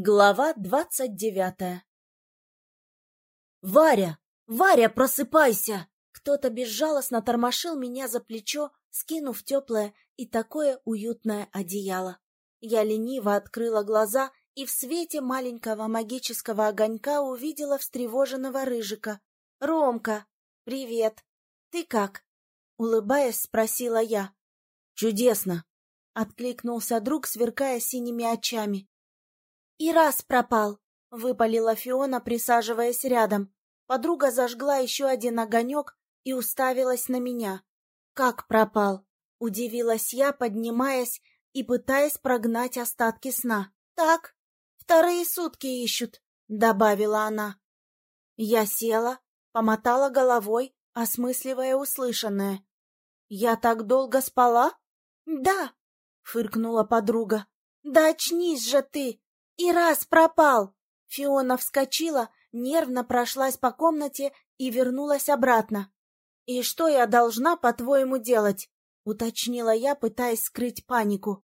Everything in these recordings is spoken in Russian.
Глава двадцать девятая «Варя! Варя, просыпайся!» Кто-то безжалостно тормошил меня за плечо, скинув теплое и такое уютное одеяло. Я лениво открыла глаза и в свете маленького магического огонька увидела встревоженного рыжика. «Ромка! Привет! Ты как?» Улыбаясь, спросила я. «Чудесно!» — откликнулся друг, сверкая синими очами. «И раз пропал!» — выпалила Фиона, присаживаясь рядом. Подруга зажгла еще один огонек и уставилась на меня. «Как пропал?» — удивилась я, поднимаясь и пытаясь прогнать остатки сна. «Так, вторые сутки ищут», — добавила она. Я села, помотала головой, осмысливая услышанное. «Я так долго спала?» «Да», — фыркнула подруга. «Да очнись же ты! И раз пропал!» Фиона вскочила, нервно прошлась по комнате и вернулась обратно. «И что я должна, по-твоему, делать?» — уточнила я, пытаясь скрыть панику.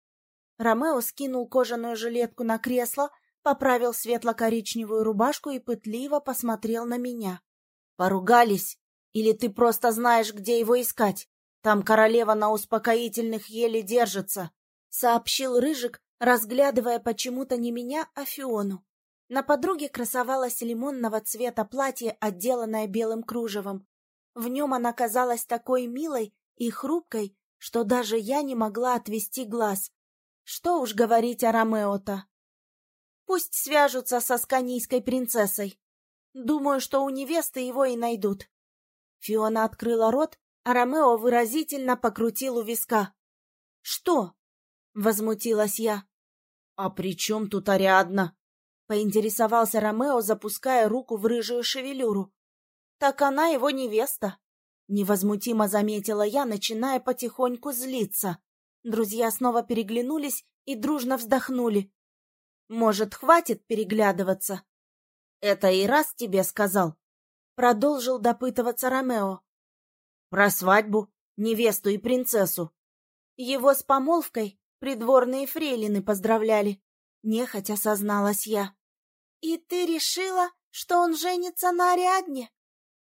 Ромео скинул кожаную жилетку на кресло, поправил светло-коричневую рубашку и пытливо посмотрел на меня. «Поругались? Или ты просто знаешь, где его искать? Там королева на успокоительных еле держится», — сообщил Рыжик, разглядывая почему-то не меня, а Фиону. На подруге красовалось лимонного цвета платье, отделанное белым кружевом. В нем она казалась такой милой и хрупкой, что даже я не могла отвести глаз. Что уж говорить о Ромео-то. Пусть свяжутся со сканийской принцессой. Думаю, что у невесты его и найдут. Фиона открыла рот, а Ромео выразительно покрутил у виска. — Что? — возмутилась я. «А при чем тут Ариадна?» — поинтересовался Ромео, запуская руку в рыжую шевелюру. «Так она его невеста», — невозмутимо заметила я, начиная потихоньку злиться. Друзья снова переглянулись и дружно вздохнули. «Может, хватит переглядываться?» «Это и раз тебе сказал», — продолжил допытываться Ромео. «Про свадьбу, невесту и принцессу». Его с помолвкой Придворные фрейлины поздравляли. Нехотя созналась я. «И ты решила, что он женится на Ариадне?»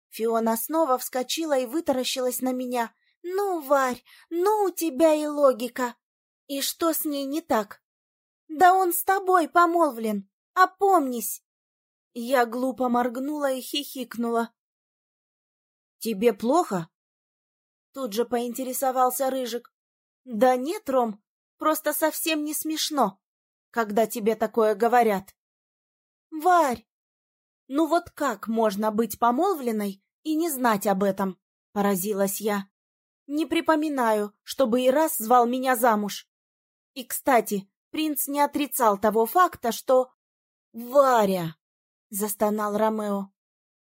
Фиона снова вскочила и вытаращилась на меня. «Ну, Варь, ну у тебя и логика!» «И что с ней не так?» «Да он с тобой помолвлен! Опомнись!» Я глупо моргнула и хихикнула. «Тебе плохо?» Тут же поинтересовался Рыжик. «Да нет, Ром, Просто совсем не смешно, когда тебе такое говорят. Варь! Ну вот как можно быть помолвленной и не знать об этом? Поразилась я. Не припоминаю, чтобы и раз звал меня замуж. И, кстати, принц не отрицал того факта, что... «Варя!» — застонал Ромео.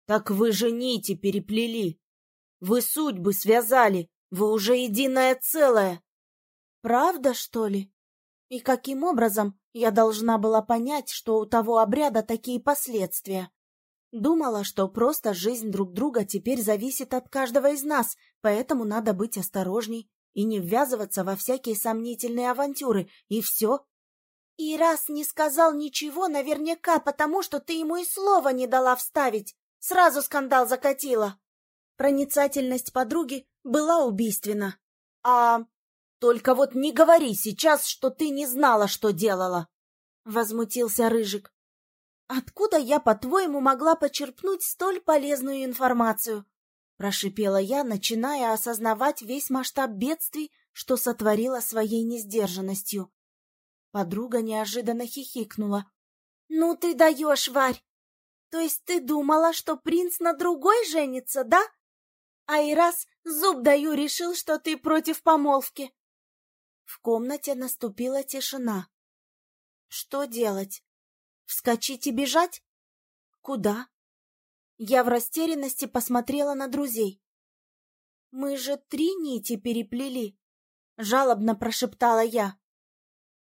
«Так вы же нити переплели. Вы судьбы связали. Вы уже единое целое. Правда, что ли? И каким образом я должна была понять, что у того обряда такие последствия? Думала, что просто жизнь друг друга теперь зависит от каждого из нас, поэтому надо быть осторожней и не ввязываться во всякие сомнительные авантюры, и все. И раз не сказал ничего, наверняка потому, что ты ему и слова не дала вставить, сразу скандал закатила. Проницательность подруги была убийственна. А только вот не говори сейчас, что ты не знала, что делала. Возмутился Рыжик. Откуда я, по-твоему, могла почерпнуть столь полезную информацию? Прошипела я, начиная осознавать весь масштаб бедствий, что сотворила своей несдержанностью. Подруга неожиданно хихикнула. «Ну ты даешь, Варь! То есть ты думала, что принц на другой женится, да? А и раз зуб даю решил, что ты против помолвки. В комнате наступила тишина. Что делать? Вскочить и бежать? Куда? Я в растерянности посмотрела на друзей. Мы же три нити переплели, жалобно прошептала я.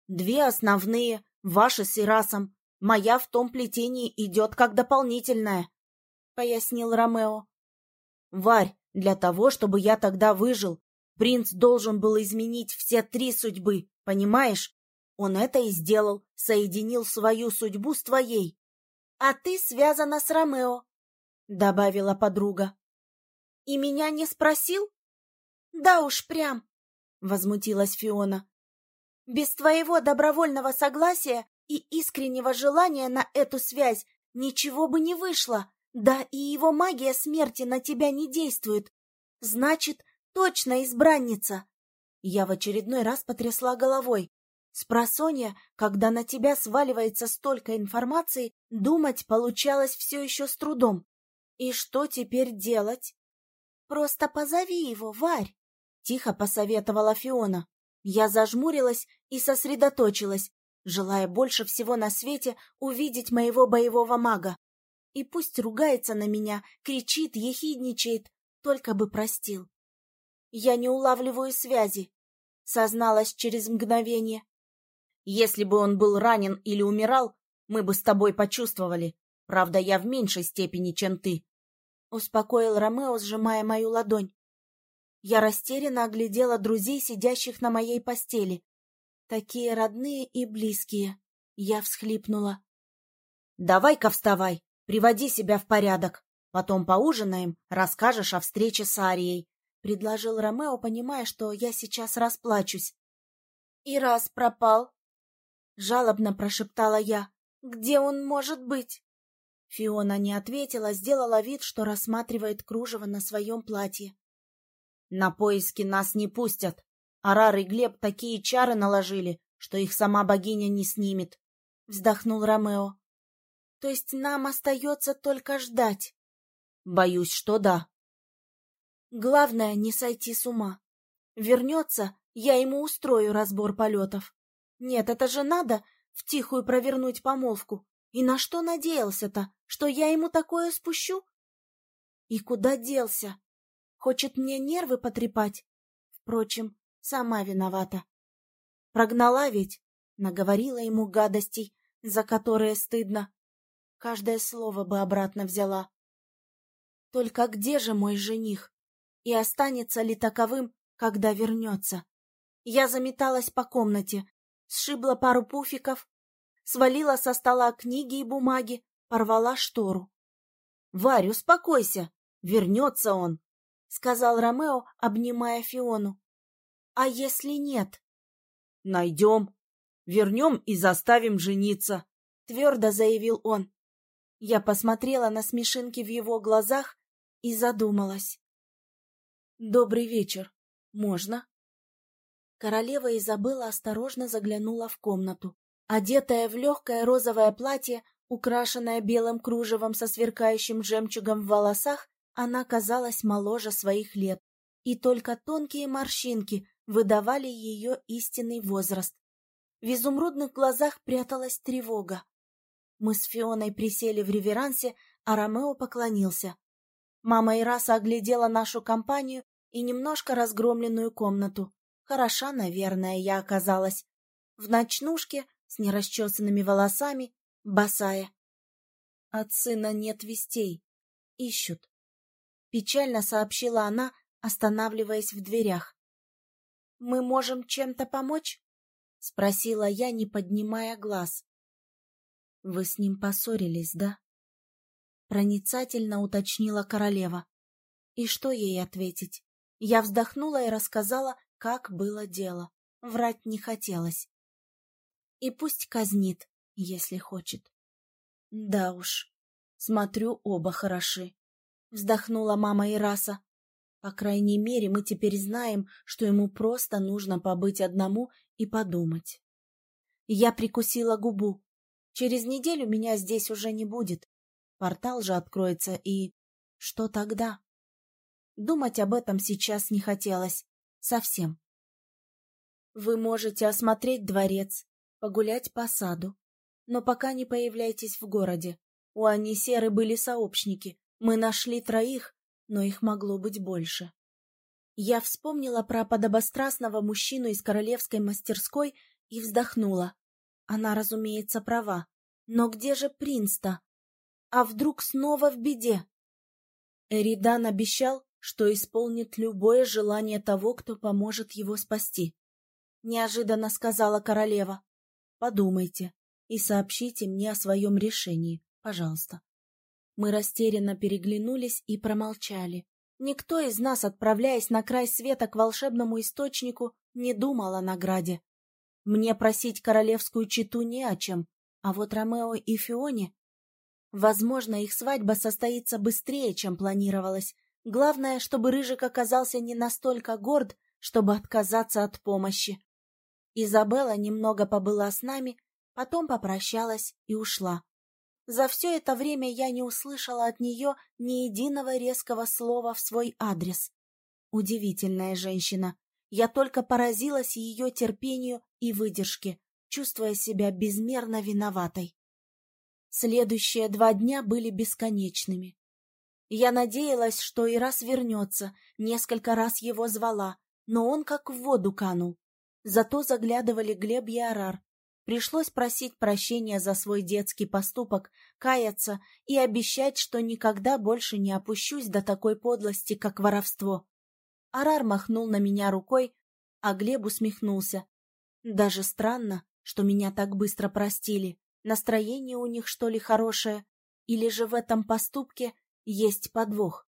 Две основные, ваши с Ирасом. Моя в том плетении идет как дополнительная, пояснил Ромео. Варь, для того, чтобы я тогда выжил, Принц должен был изменить все три судьбы, понимаешь? Он это и сделал, соединил свою судьбу с твоей. А ты связана с Ромео, — добавила подруга. И меня не спросил? Да уж прям, — возмутилась Фиона. Без твоего добровольного согласия и искреннего желания на эту связь ничего бы не вышло. Да и его магия смерти на тебя не действует. Значит, точно избранница. Я в очередной раз потрясла головой. Спросонья, когда на тебя сваливается столько информации, думать получалось все еще с трудом. И что теперь делать? Просто позови его, Варь, — тихо посоветовала Фиона. Я зажмурилась и сосредоточилась, желая больше всего на свете увидеть моего боевого мага. И пусть ругается на меня, кричит, ехидничает, только бы простил. Я не улавливаю связи, созналась через мгновение. Если бы он был ранен или умирал, мы бы с тобой почувствовали. Правда, я в меньшей степени, чем ты. Успокоил Ромео, сжимая мою ладонь. Я растерянно оглядела друзей, сидящих на моей постели. Такие родные и близкие. Я всхлипнула. «Давай-ка вставай, приводи себя в порядок. Потом поужинаем, расскажешь о встрече с Арией», — предложил Ромео, понимая, что я сейчас расплачусь. «И раз пропал», — жалобно прошептала я. «Где он может быть?» Фиона не ответила, сделала вид, что рассматривает кружево на своем платье. «На поиски нас не пустят. Арар и Глеб такие чары наложили, что их сама богиня не снимет», — вздохнул Ромео. «То есть нам остается только ждать?» «Боюсь, что да». «Главное, не сойти с ума. Вернется, я ему устрою разбор полетов. Нет, это же надо втихую провернуть помолвку. И на что надеялся-то, что я ему такое спущу? И куда делся? Хочет мне нервы потрепать? Впрочем, сама виновата. Прогнала ведь, наговорила ему гадостей, за которые стыдно. Каждое слово бы обратно взяла. Только где же мой жених? И останется ли таковым, когда вернется? Я заметалась по комнате, сшибла пару пуфиков, свалила со стола книги и бумаги, порвала штору. — Варь, успокойся, вернется он, — сказал Ромео, обнимая Фиону. — А если нет? — Найдем, вернем и заставим жениться, — твердо заявил он. Я посмотрела на смешинки в его глазах и задумалась. — Добрый вечер. Можно? Королева Изабелла осторожно заглянула в комнату. Одетая в легкое розовое платье, украшенное белым кружевом со сверкающим жемчугом в волосах, она казалась моложе своих лет, и только тонкие морщинки выдавали ее истинный возраст. В изумрудных глазах пряталась тревога. Мы с Фионой присели в реверансе, а Ромео поклонился. Мама Ираса оглядела нашу компанию и немножко разгромленную комнату. Хороша, наверное, я оказалась. В ночнушке с нерасчесанными волосами, босая. От сына нет вестей. Ищут. Печально сообщила она, останавливаясь в дверях. — Мы можем чем-то помочь? — спросила я, не поднимая глаз. — Вы с ним поссорились, да? Проницательно уточнила королева. И что ей ответить? Я вздохнула и рассказала, как было дело. Врать не хотелось. И пусть казнит, если хочет. Да уж, смотрю, оба хороши. Вздохнула мама Ираса. По крайней мере, мы теперь знаем, что ему просто нужно побыть одному и подумать. Я прикусила губу. Через неделю меня здесь уже не будет. Портал же откроется, и... Что тогда? Думать об этом сейчас не хотелось. Совсем. Вы можете осмотреть дворец, погулять по саду. Но пока не появляйтесь в городе. У Анисеры были сообщники. Мы нашли троих, но их могло быть больше. Я вспомнила про подобострастного мужчину из королевской мастерской и вздохнула. Она, разумеется, права. Но где же принц-то? А вдруг снова в беде? Эридан обещал, что исполнит любое желание того, кто поможет его спасти. Неожиданно сказала королева. подумайте и сообщите мне о своем решении, пожалуйста. Мы растерянно переглянулись и промолчали. Никто из нас, отправляясь на край света к волшебному источнику, не думал о награде. Мне просить королевскую читу не о чем, а вот Ромео и Фионе... Возможно, их свадьба состоится быстрее, чем планировалось. Главное, чтобы Рыжик оказался не настолько горд, чтобы отказаться от помощи. Изабелла немного побыла с нами, потом попрощалась и ушла. За все это время я не услышала от нее ни единого резкого слова в свой адрес. Удивительная женщина. Я только поразилась ее терпению и выдержке, чувствуя себя безмерно виноватой. Следующие два дня были бесконечными. Я надеялась, что и раз вернется, несколько раз его звала, но он как в воду канул. Зато заглядывали Глеб и Арар. Пришлось просить прощения за свой детский поступок, каяться и обещать, что никогда больше не опущусь до такой подлости, как воровство. Арар махнул на меня рукой, а Глеб усмехнулся. Даже странно, что меня так быстро простили. Настроение у них, что ли, хорошее? Или же в этом поступке есть подвох?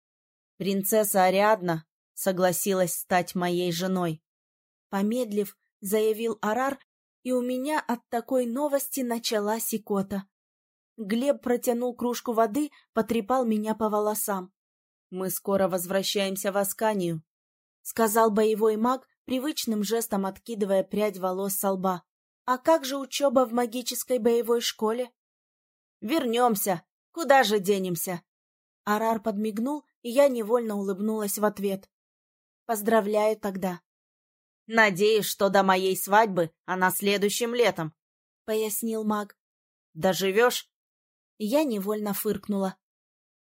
Принцесса Ариадна согласилась стать моей женой. Помедлив, заявил Арар, и у меня от такой новости началась икота. Глеб протянул кружку воды, потрепал меня по волосам. «Мы скоро возвращаемся в Асканию», — сказал боевой маг, привычным жестом откидывая прядь волос со лба. «А как же учеба в магической боевой школе?» «Вернемся! Куда же денемся?» Арар подмигнул, и я невольно улыбнулась в ответ. «Поздравляю тогда». «Надеюсь, что до моей свадьбы, а на следующем летом», — пояснил маг. «Доживешь?» Я невольно фыркнула.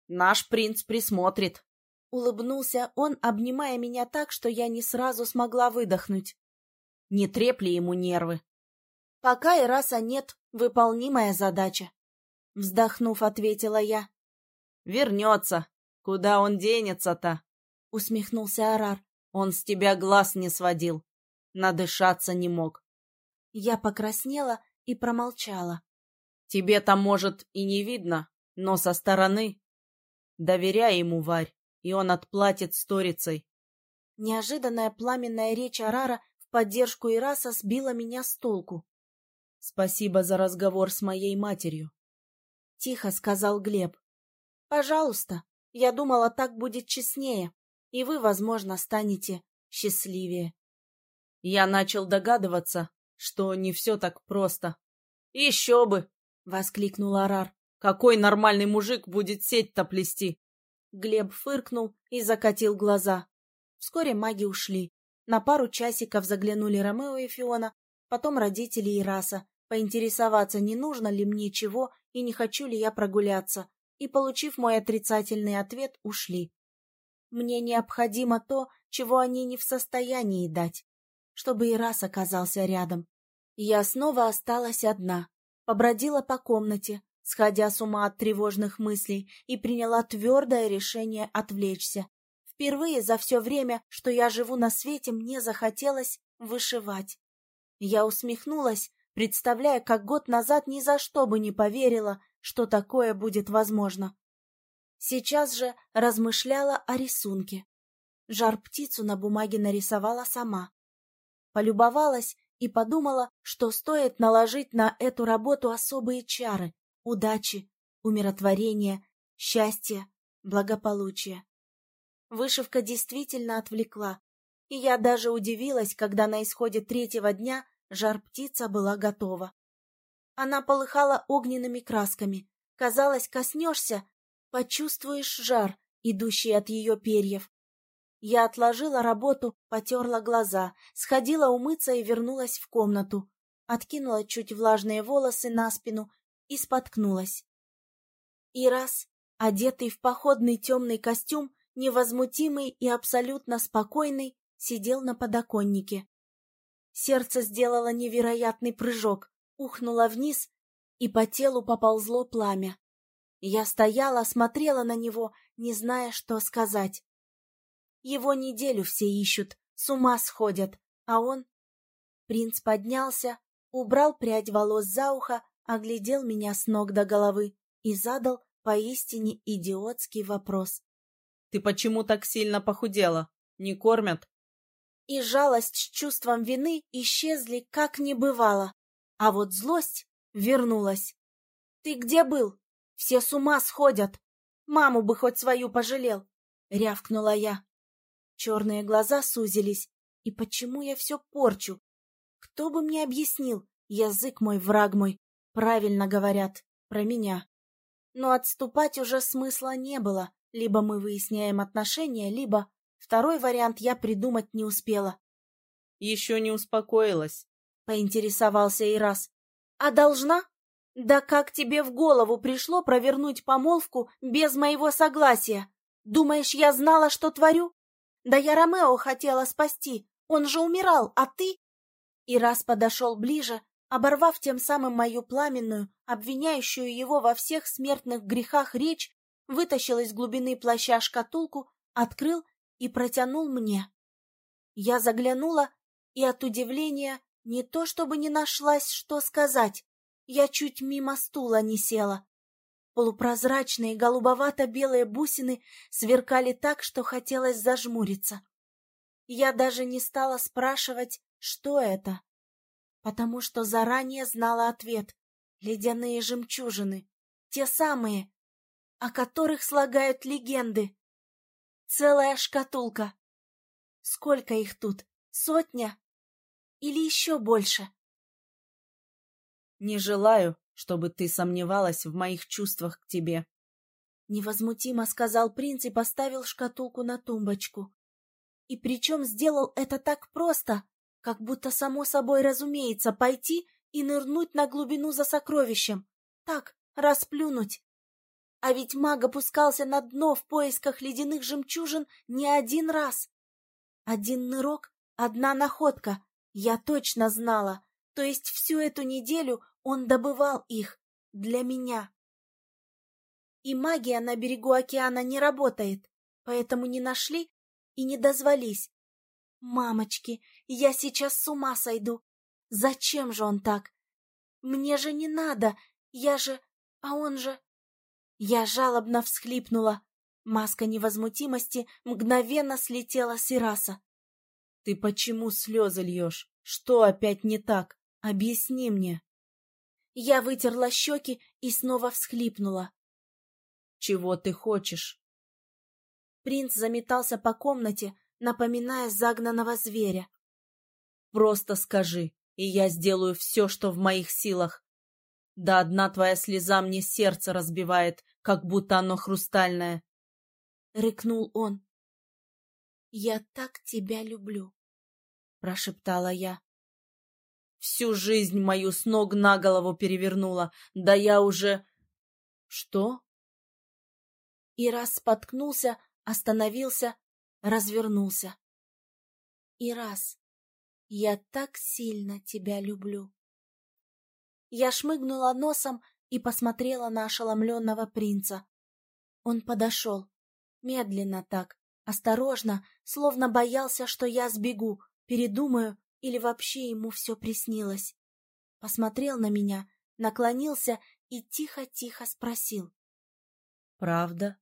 «Наш принц присмотрит», — улыбнулся он, обнимая меня так, что я не сразу смогла выдохнуть. «Не трепли ему нервы». «Пока и раса нет, выполнимая задача», — вздохнув, ответила я. «Вернется. Куда он денется-то?» — усмехнулся Арар. «Он с тебя глаз не сводил надышаться не мог. Я покраснела и промолчала. Тебе-то, может, и не видно, но со стороны. Доверяй ему, Варь, и он отплатит сторицей. Неожиданная пламенная речь Арара в поддержку Ираса сбила меня с толку. — Спасибо за разговор с моей матерью. — тихо сказал Глеб. — Пожалуйста, я думала, так будет честнее, и вы, возможно, станете счастливее. Я начал догадываться, что не все так просто. «Еще бы!» — воскликнул Арар. «Какой нормальный мужик будет сеть-то плести?» Глеб фыркнул и закатил глаза. Вскоре маги ушли. На пару часиков заглянули Ромео и Фиона, потом родители Ираса, поинтересоваться, не нужно ли мне чего и не хочу ли я прогуляться, и, получив мой отрицательный ответ, ушли. Мне необходимо то, чего они не в состоянии дать чтобы и раз оказался рядом. Я снова осталась одна, побродила по комнате, сходя с ума от тревожных мыслей, и приняла твердое решение отвлечься. Впервые за все время, что я живу на свете, мне захотелось вышивать. Я усмехнулась, представляя, как год назад ни за что бы не поверила, что такое будет возможно. Сейчас же размышляла о рисунке. Жар-птицу на бумаге нарисовала сама полюбовалась и подумала, что стоит наложить на эту работу особые чары — удачи, умиротворения, счастья, благополучия. Вышивка действительно отвлекла, и я даже удивилась, когда на исходе третьего дня жар-птица была готова. Она полыхала огненными красками. Казалось, коснешься, почувствуешь жар, идущий от ее перьев. Я отложила работу, потерла глаза, сходила умыться и вернулась в комнату. Откинула чуть влажные волосы на спину и споткнулась. И раз, одетый в походный темный костюм, невозмутимый и абсолютно спокойный, сидел на подоконнике. Сердце сделало невероятный прыжок, ухнуло вниз, и по телу поползло пламя. Я стояла, смотрела на него, не зная, что сказать. Его неделю все ищут, с ума сходят, а он... Принц поднялся, убрал прядь волос за ухо, оглядел меня с ног до головы и задал поистине идиотский вопрос. «Ты почему так сильно похудела? Не кормят?» И жалость с чувством вины исчезли, как не бывало. А вот злость вернулась. «Ты где был? Все с ума сходят. Маму бы хоть свою пожалел!» — рявкнула я. Черные глаза сузились. И почему я все порчу? Кто бы мне объяснил? Язык мой, враг мой. Правильно говорят про меня. Но отступать уже смысла не было. Либо мы выясняем отношения, либо... Второй вариант я придумать не успела. Еще не успокоилась, — поинтересовался и раз. А должна? Да как тебе в голову пришло провернуть помолвку без моего согласия? Думаешь, я знала, что творю? Да я Ромео хотела спасти, он же умирал, а ты...» И раз подошел ближе, оборвав тем самым мою пламенную, обвиняющую его во всех смертных грехах речь, вытащил из глубины плаща шкатулку, открыл и протянул мне. Я заглянула, и от удивления не то чтобы не нашлась, что сказать, я чуть мимо стула не села. Полупрозрачные голубовато-белые бусины сверкали так, что хотелось зажмуриться. Я даже не стала спрашивать, что это, потому что заранее знала ответ. Ледяные жемчужины, те самые, о которых слагают легенды. Целая шкатулка. Сколько их тут? Сотня? Или еще больше? Не желаю, чтобы ты сомневалась в моих чувствах к тебе. Невозмутимо сказал принц и поставил шкатулку на тумбочку. И причем сделал это так просто, как будто само собой разумеется пойти и нырнуть на глубину за сокровищем. Так, расплюнуть. А ведь маг опускался на дно в поисках ледяных жемчужин не один раз. Один нырок, одна находка. Я точно знала. То есть всю эту неделю он добывал их для меня. И магия на берегу океана не работает, поэтому не нашли и не дозвались. Мамочки, я сейчас с ума сойду. Зачем же он так? Мне же не надо, я же... А он же... Я жалобно всхлипнула. Маска невозмутимости мгновенно слетела с Ираса. — Ты почему слезы льешь? Что опять не так? Объясни мне. Я вытерла щеки и снова всхлипнула. — Чего ты хочешь? Принц заметался по комнате, напоминая загнанного зверя. — Просто скажи, и я сделаю все, что в моих силах. Да одна твоя слеза мне сердце разбивает, как будто оно хрустальное. — рыкнул он. — Я так тебя люблю, — прошептала я. Всю жизнь мою с ног на голову перевернула, да я уже... Что? И раз споткнулся, остановился, развернулся. И раз я так сильно тебя люблю. Я шмыгнула носом и посмотрела на ошеломленного принца. Он подошел. Медленно так, осторожно, словно боялся, что я сбегу, передумаю или вообще ему все приснилось. Посмотрел на меня, наклонился и тихо-тихо спросил. — Правда?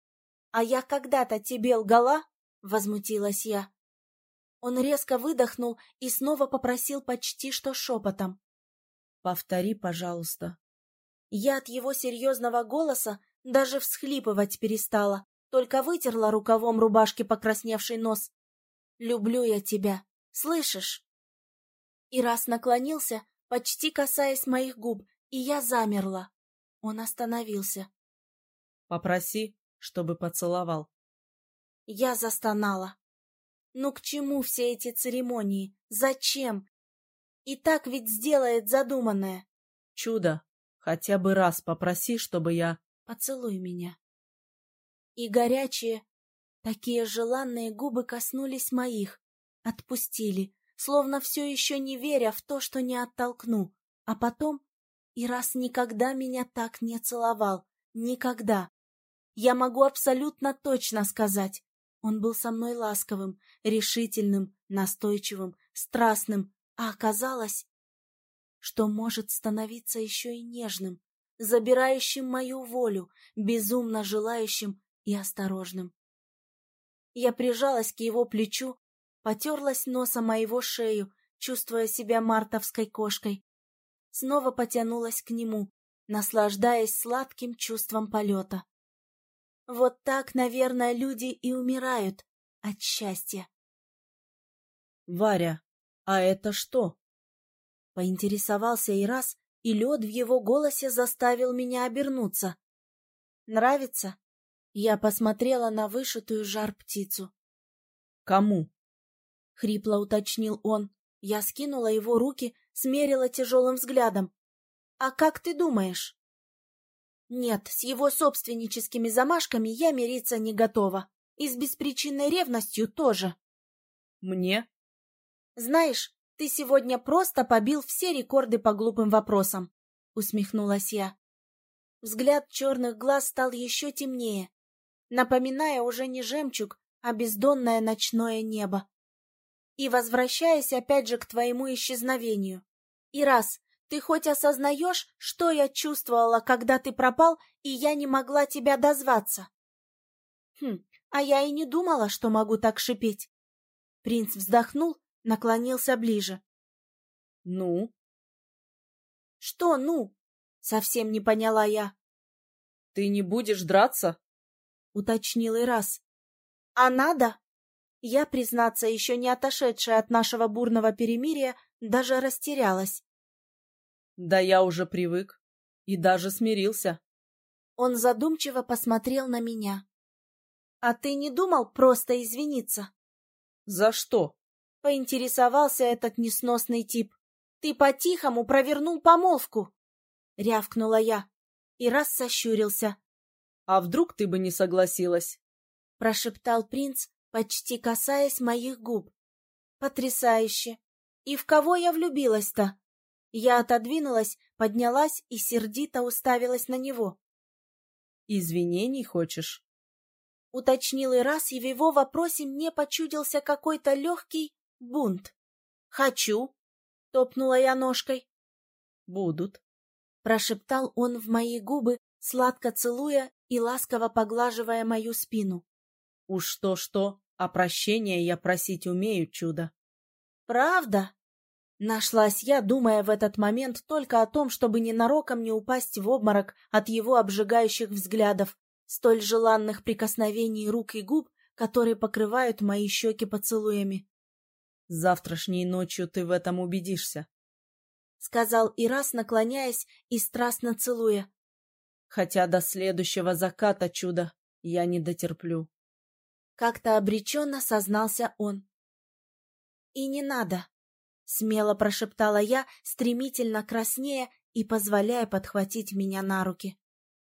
— А я когда-то тебе лгала? — возмутилась я. Он резко выдохнул и снова попросил почти что шепотом. Повтори, пожалуйста. Я от его серьезного голоса даже всхлипывать перестала, только вытерла рукавом рубашки покрасневший нос. «Люблю я тебя, слышишь?» И раз наклонился, почти касаясь моих губ, и я замерла. Он остановился. «Попроси, чтобы поцеловал». Я застонала. «Ну к чему все эти церемонии? Зачем? И так ведь сделает задуманное. Чудо. Хотя бы раз попроси, чтобы я... Поцелуй меня. И горячие, такие желанные губы коснулись моих, отпустили, словно все еще не веря в то, что не оттолкну. А потом... И раз никогда меня так не целовал. Никогда. Я могу абсолютно точно сказать. Он был со мной ласковым, решительным, настойчивым, страстным, а оказалось... что может становиться еще и нежным, забирающим мою волю, безумно желающим и осторожным. Я прижалась к его плечу, потерлась носом моего шею, чувствуя себя мартовской кошкой. Снова потянулась к нему, наслаждаясь сладким чувством полета. Вот так, наверное, люди и умирают от счастья. «Варя, а это что?» Поинтересовался и раз, и лед в его голосе заставил меня обернуться. «Нравится?» Я посмотрела на вышитую жар-птицу. «Кому?» — хрипло уточнил он. Я скинула его руки, смерила тяжелым взглядом. «А как ты думаешь?» «Нет, с его собственническими замашками я мириться не готова. И с беспричинной ревностью тоже». «Мне?» «Знаешь, ты сегодня просто побил все рекорды по глупым вопросам», — усмехнулась я. Взгляд черных глаз стал еще темнее, напоминая уже не жемчуг, а бездонное ночное небо. И возвращаясь опять же к твоему исчезновению. И раз ты хоть осознаешь, что я чувствовала, когда ты пропал, и я не могла тебя дозваться? Хм, а я и не думала, что могу так шипеть. Принц вздохнул наклонился ближе. «Ну?» «Что «ну?» — совсем не поняла я. «Ты не будешь драться?» — уточнил и раз. «А надо?» Я, признаться, еще не отошедшая от нашего бурного перемирия, даже растерялась. «Да я уже привык и даже смирился». Он задумчиво посмотрел на меня. «А ты не думал просто извиниться?» «За что?» — поинтересовался этот несносный тип. «Ты по-тихому провернул помолвку!» — рявкнула я. И раз сощурился. «А вдруг ты бы не согласилась?» — прошептал принц, почти касаясь моих губ. «Потрясающе! И в кого я влюбилась-то?» Я отодвинулась, поднялась и сердито уставилась на него. «Извинений хочешь?» Уточнил и раз, и в его вопросе мне почудился какой-то легкий Бунт. Хочу. Топнула я ножкой. Будут. Прошептал он в мои губы, сладко целуя и ласково поглаживая мою спину. Уж что-что, а прощения я просить умею, чудо. Правда? Нашлась я, думая в этот момент только о том, чтобы ненароком не упасть в обморок от его обжигающих взглядов, столь желанных прикосновений рук и губ, которые покрывают мои щеки поцелуями. Завтрашней ночью ты в этом убедишься. — сказал Ирас, наклоняясь и страстно целуя. — Хотя до следующего заката чуда я не дотерплю. Как-то обреченно сознался он. — И не надо, — смело прошептала я, стремительно краснея и позволяя подхватить меня на руки.